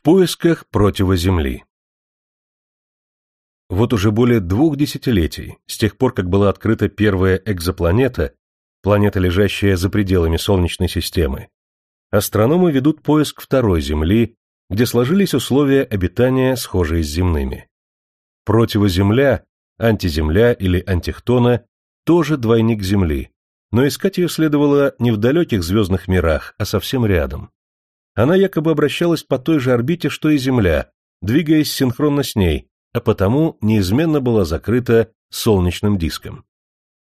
В поисках противоземли Вот уже более двух десятилетий, с тех пор, как была открыта первая экзопланета, планета, лежащая за пределами Солнечной системы, астрономы ведут поиск второй Земли, где сложились условия обитания, схожие с земными. Противоземля, антиземля или антихтона тоже двойник Земли, но искать ее следовало не в далеких звездных мирах, а совсем рядом. Она якобы обращалась по той же орбите, что и Земля, двигаясь синхронно с ней, а потому неизменно была закрыта солнечным диском.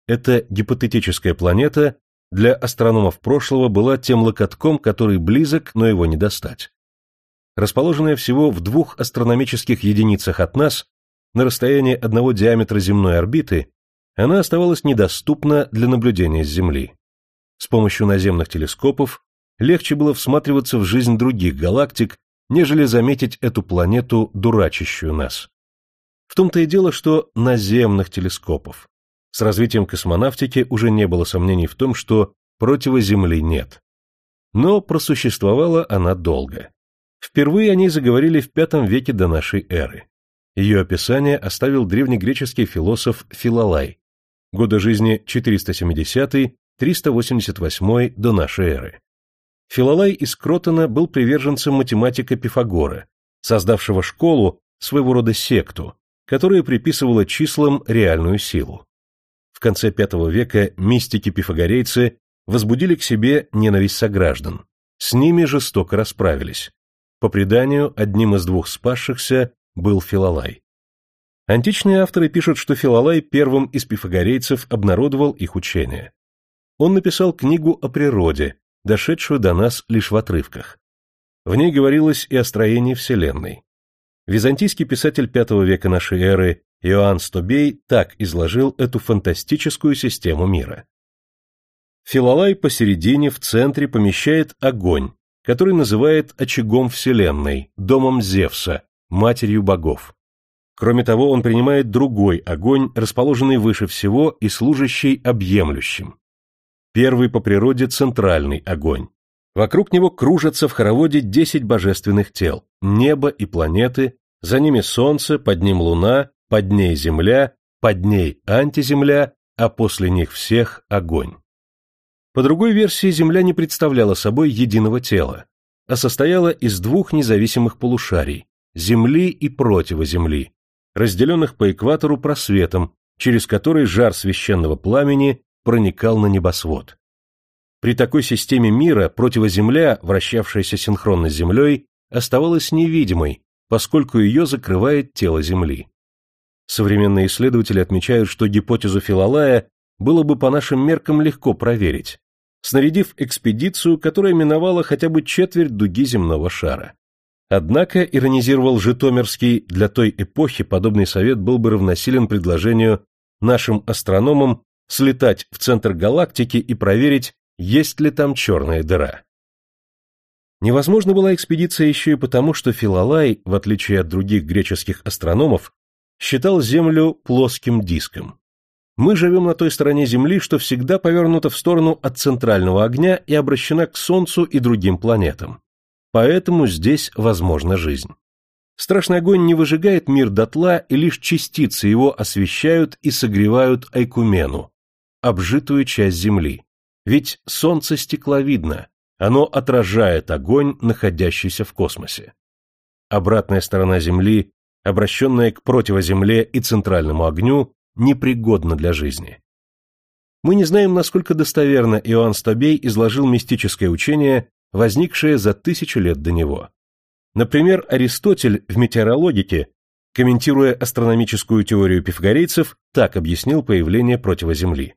Эта гипотетическая планета для астрономов прошлого была тем локотком, который близок, но его не достать. Расположенная всего в двух астрономических единицах от нас, на расстоянии одного диаметра земной орбиты, она оставалась недоступна для наблюдения с Земли. С помощью наземных телескопов легче было всматриваться в жизнь других галактик, нежели заметить эту планету, дурачащую нас. В том-то и дело, что наземных телескопов. С развитием космонавтики уже не было сомнений в том, что противоземли нет. Но просуществовала она долго. Впервые о ней заговорили в V веке до нашей эры. Ее описание оставил древнегреческий философ Филолай. Годы жизни 470-388 до нашей эры. Филолай из Кротона был приверженцем математика Пифагора, создавшего школу, своего рода секту, которая приписывала числам реальную силу. В конце V века мистики-пифагорейцы возбудили к себе ненависть сограждан. С ними жестоко расправились. По преданию, одним из двух спасшихся был Филолай. Античные авторы пишут, что Филолай первым из пифагорейцев обнародовал их учение. Он написал книгу о природе, дошедшую до нас лишь в отрывках. В ней говорилось и о строении Вселенной. Византийский писатель V века нашей эры Иоанн Стобей так изложил эту фантастическую систему мира. Филолай посередине, в центре, помещает огонь, который называет очагом Вселенной, домом Зевса, матерью богов. Кроме того, он принимает другой огонь, расположенный выше всего и служащий объемлющим. Первый по природе центральный огонь. Вокруг него кружатся в хороводе десять божественных тел, небо и планеты, за ними солнце, под ним луна, под ней земля, под ней антиземля, а после них всех огонь. По другой версии Земля не представляла собой единого тела, а состояла из двух независимых полушарий – Земли и противоземли, разделенных по экватору просветом, через который жар священного пламени проникал на небосвод. При такой системе мира противоземля, вращавшаяся синхронно с Землей, оставалась невидимой, поскольку ее закрывает тело Земли. Современные исследователи отмечают, что гипотезу Филолая было бы по нашим меркам легко проверить, снарядив экспедицию, которая миновала хотя бы четверть дуги земного шара. Однако, иронизировал Житомирский, для той эпохи подобный совет был бы равносилен предложению нашим астрономам слетать в центр галактики и проверить, есть ли там черная дыра. Невозможно была экспедиция еще и потому, что Филолай, в отличие от других греческих астрономов, считал Землю плоским диском. Мы живем на той стороне Земли, что всегда повернута в сторону от центрального огня и обращена к Солнцу и другим планетам. Поэтому здесь возможна жизнь. Страшный огонь не выжигает мир дотла, и лишь частицы его освещают и согревают Айкумену, обжитую часть Земли. Ведь Солнце стекловидно, оно отражает огонь, находящийся в космосе. Обратная сторона Земли, обращенная к противоземле и центральному огню, непригодна для жизни. Мы не знаем, насколько достоверно Иоанн Стобей изложил мистическое учение, возникшее за тысячу лет до него. Например, Аристотель в метеорологике, комментируя астрономическую теорию пифагорейцев, так объяснил появление противоземли.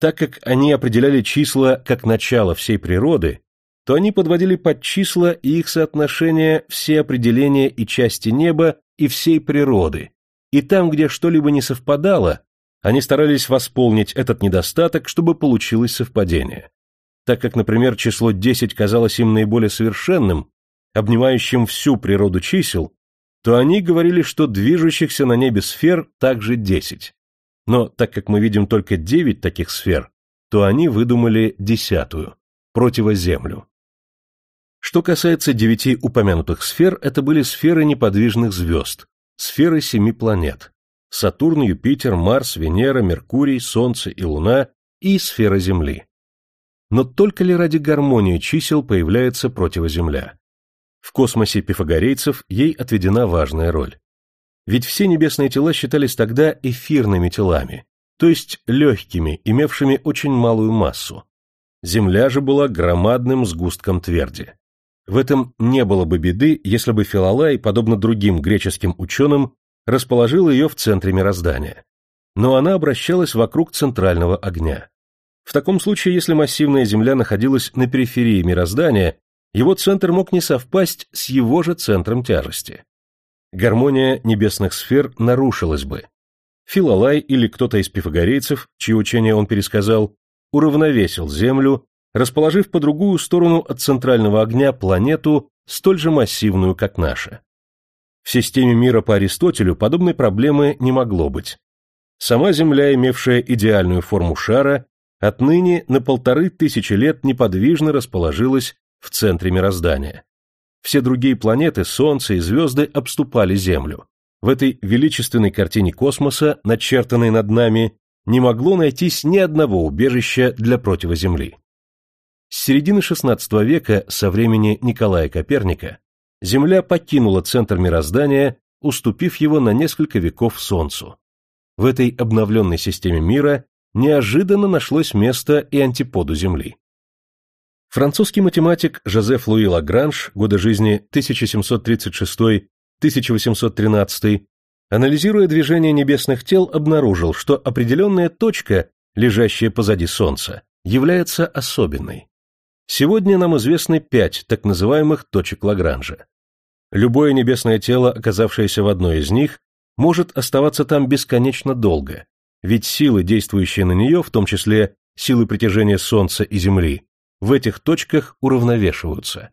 Так как они определяли числа как начало всей природы, то они подводили под числа и их соотношение все определения и части неба и всей природы, и там, где что-либо не совпадало, они старались восполнить этот недостаток, чтобы получилось совпадение. Так как, например, число 10 казалось им наиболее совершенным, обнимающим всю природу чисел, то они говорили, что движущихся на небе сфер также 10. Но так как мы видим только 9 таких сфер, то они выдумали десятую, противоземлю. Что касается девяти упомянутых сфер, это были сферы неподвижных звезд, сферы семи планет – Сатурн, Юпитер, Марс, Венера, Меркурий, Солнце и Луна и сфера Земли. Но только ли ради гармонии чисел появляется противоземля? В космосе пифагорейцев ей отведена важная роль. Ведь все небесные тела считались тогда эфирными телами, то есть легкими, имевшими очень малую массу. Земля же была громадным сгустком тверди. В этом не было бы беды, если бы Филолай, подобно другим греческим ученым, расположил ее в центре мироздания. Но она обращалась вокруг центрального огня. В таком случае, если массивная Земля находилась на периферии мироздания, его центр мог не совпасть с его же центром тяжести. Гармония небесных сфер нарушилась бы. Филолай или кто-то из пифагорейцев, чье учение он пересказал, уравновесил Землю расположив по другую сторону от центрального огня планету, столь же массивную, как наша. В системе мира по Аристотелю подобной проблемы не могло быть. Сама Земля, имевшая идеальную форму шара, отныне на полторы тысячи лет неподвижно расположилась в центре мироздания. Все другие планеты, Солнце и звезды обступали Землю. В этой величественной картине космоса, начертанной над нами, не могло найтись ни одного убежища для противоземли. С середины XVI века, со времени Николая Коперника, Земля покинула центр мироздания, уступив его на несколько веков Солнцу. В этой обновленной системе мира неожиданно нашлось место и антиподу Земли. Французский математик Жозеф Луи Лагранж, годы жизни 1736-1813, анализируя движение небесных тел, обнаружил, что определенная точка, лежащая позади Солнца, является особенной. Сегодня нам известны пять так называемых точек Лагранжа. Любое небесное тело, оказавшееся в одной из них, может оставаться там бесконечно долго, ведь силы, действующие на нее, в том числе силы притяжения Солнца и Земли, в этих точках уравновешиваются.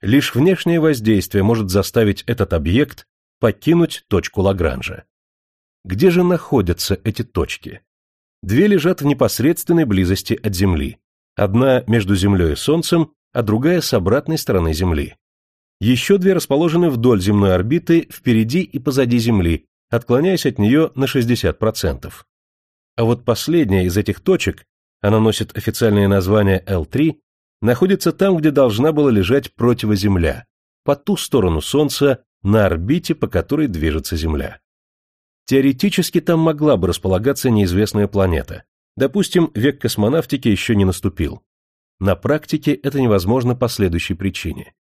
Лишь внешнее воздействие может заставить этот объект покинуть точку Лагранжа. Где же находятся эти точки? Две лежат в непосредственной близости от Земли. Одна между Землей и Солнцем, а другая с обратной стороны Земли. Еще две расположены вдоль земной орбиты впереди и позади Земли, отклоняясь от нее на 60%. А вот последняя из этих точек, она носит официальное название L3, находится там, где должна была лежать противоземля, по ту сторону Солнца, на орбите, по которой движется Земля. Теоретически там могла бы располагаться неизвестная планета, Допустим, век космонавтики еще не наступил. На практике это невозможно по следующей причине.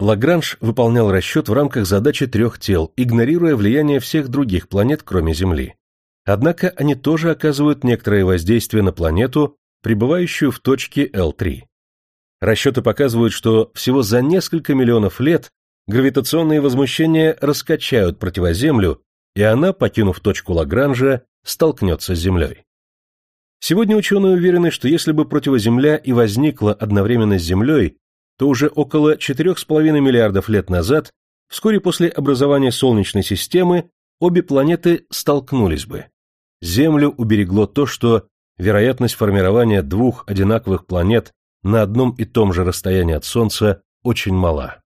Лагранж выполнял расчет в рамках задачи трех тел, игнорируя влияние всех других планет, кроме Земли. Однако они тоже оказывают некоторое воздействие на планету, пребывающую в точке L3. Расчеты показывают, что всего за несколько миллионов лет гравитационные возмущения раскачают противоземлю, и она, покинув точку Лагранжа, столкнется с Землей. Сегодня ученые уверены, что если бы противоземля и возникла одновременно с Землей, то уже около 4,5 миллиардов лет назад, вскоре после образования Солнечной системы, обе планеты столкнулись бы. Землю уберегло то, что вероятность формирования двух одинаковых планет на одном и том же расстоянии от Солнца очень мала.